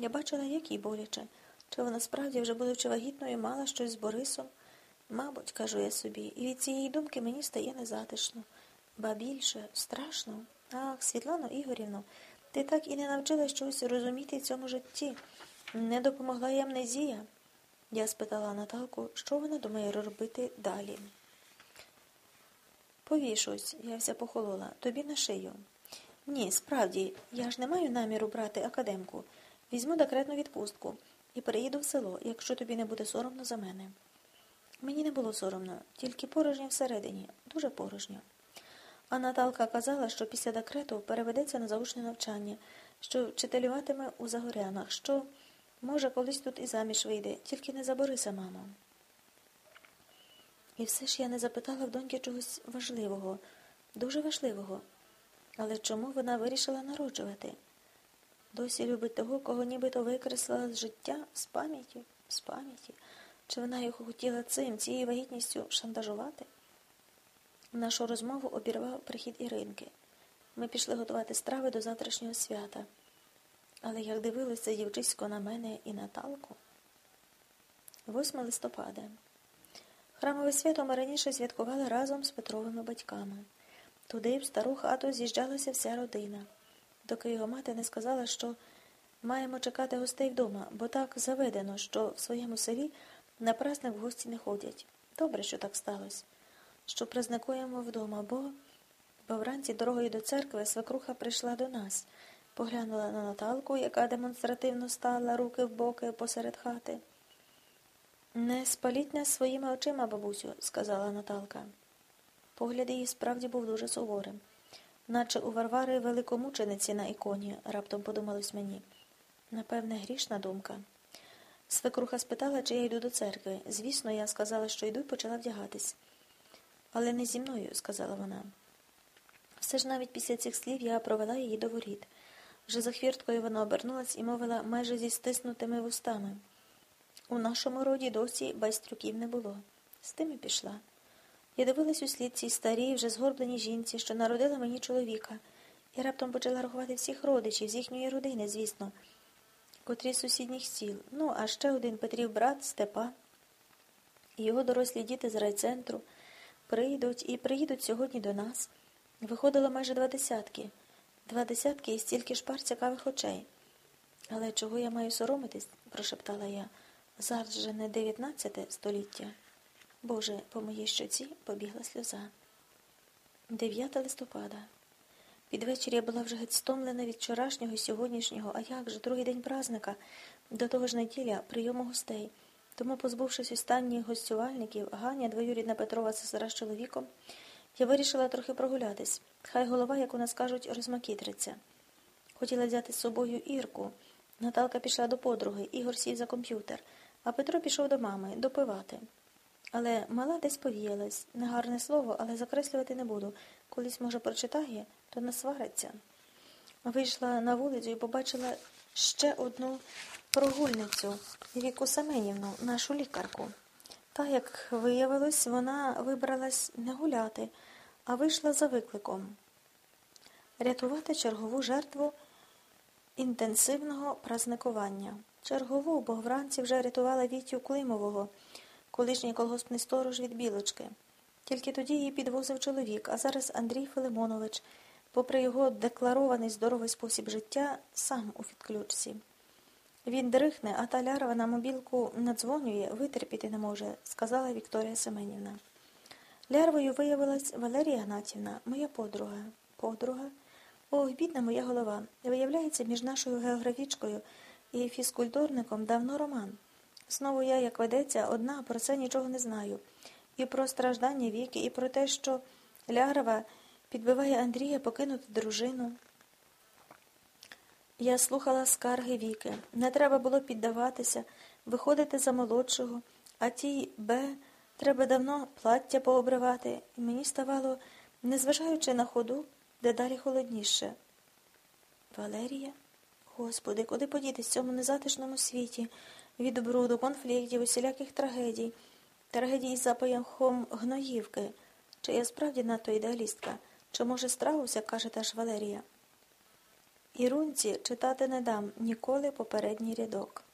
Я бачила, як їй боляче. Чи вона справді, вже будучи вагітною, мала щось з Борисом? Мабуть, кажу я собі, і від цієї думки мені стає незатишно. Ба більше, страшно. Ах, Світлано Ігорівно, ти так і не навчилась чогось розуміти в цьому житті. Не допомогла й амнезія. Я спитала Наталку, що вона думає робити далі. Повішусь, я вся похолола, тобі на шию. Ні, справді, я ж не маю наміру брати академку. Візьму декретну відпустку і переїду в село, якщо тобі не буде соромно за мене. Мені не було соромно, тільки порожньо всередині, дуже порожньо. А Наталка казала, що після декрету переведеться на заочне навчання, що вчителюватиме у Загорянах, що, може, колись тут і заміж вийде, тільки не за Бориса, мамо. І все ж я не запитала в доньки чогось важливого, дуже важливого. Але чому вона вирішила народжувати? Досі любить того, кого нібито викреслила з життя, з пам'яті, з пам'яті. Чи вона його хотіла цим, цією вагітністю шантажувати? Нашу розмову обірвав прихід Іринки. Ми пішли готувати страви до завтрашнього свята. Але як дивилися дівчисько на мене і Наталку? 8 листопада. Храмове свято ми раніше святкували разом з Петровими батьками. Туди, в стару хату, з'їжджалася вся родина, доки його мати не сказала, що маємо чекати гостей вдома, бо так заведено, що в своєму селі на праздник в гості не ходять. Добре, що так сталося, що праздникуємо вдома, бо бо вранці дорогою до церкви свекруха прийшла до нас, поглянула на Наталку, яка демонстративно стала руки в боки посеред хати. Не спаліть нас своїми очима, бабусю, сказала Наталка. Погляд її справді був дуже суворим, наче у Варвари великомучениці на іконі, раптом подумалось мені. Напевне, грішна думка. Свекруха спитала, чи я йду до церкви. Звісно, я сказала, що йду і почала вдягатись. Але не зі мною, сказала вона. Все ж навіть після цих слів я провела її до воріт. Вже за хвірткою вона обернулась і мовила майже зі стиснутими вустами. У нашому роді досі байстрюків не було. З тим і пішла. Я дивилась у слід цій старій, вже згорбленій жінці, що народила мені чоловіка, і раптом почала рахувати всіх родичів, з їхньої родини, звісно, котрі з сусідніх сіл. Ну, а ще один Петрів брат Степа. Його дорослі діти з райцентру прийдуть і приїдуть сьогодні до нас. Виходило майже два десятки, два десятки і стільки ж пар цікавих очей. Але чого я маю соромитись? прошептала я. Зараз же не дев'ятнадцяте століття. Боже, по моїй щоці побігла сльоза. 9 листопада. Під вечір я була вже геть стомлена від вчорашнього і сьогоднішнього, а як же другий день празника, до того ж неділя, прийому гостей. Тому, позбувшись останніх гостювальників, Ганя, двоюрідна Петрова сестра з чоловіком, я вирішила трохи прогулятись. Хай голова, як у нас кажуть, розмакітриться. Хотіла взяти з собою Ірку. Наталка пішла до подруги, Ігор сів за комп'ютер, а Петро пішов до мами допивати. Але мала десь повіялась. Негарне слово, але закреслювати не буду. Колись, може, прочитає, то не свариться. Вийшла на вулицю і побачила ще одну прогульницю Віку Семенівну, нашу лікарку. Та, як виявилось, вона вибралась не гуляти, а вийшла за викликом рятувати чергову жертву інтенсивного празникування. Чергову, бо вранці вже рятувала Вітю Климового колишній колгоспний сторож від білочки. Тільки тоді її підвозив чоловік, а зараз Андрій Филимонович, попри його декларований здоровий спосіб життя, сам у відключці. Він дрихне, а та лярва на мобілку надзвонює, витерпіти не може, сказала Вікторія Семенівна. Лярвою виявилась Валерія Гнатівна, моя подруга. Подруга? Ох, бідна моя голова. Виявляється, між нашою географічкою і фізкультурником давно роман. Знову я, як ведеться, одна про це нічого не знаю. І про страждання віки, і про те, що Лярова підбиває Андрія покинути дружину. Я слухала скарги віки. Не треба було піддаватися, виходити за молодшого, а тій Б треба давно плаття пообривати, і мені ставало, незважаючи на ходу, дедалі холодніше. Валерія? Господи, куди подітись в цьому незатишному світі? від бруду, конфліктів, усіляких трагедій, трагедій з запахом гноївки. Чи я справді надто ідеалістка? Чи, може, страуся, каже теж Валерія? Ірунці читати не дам ніколи попередній рядок.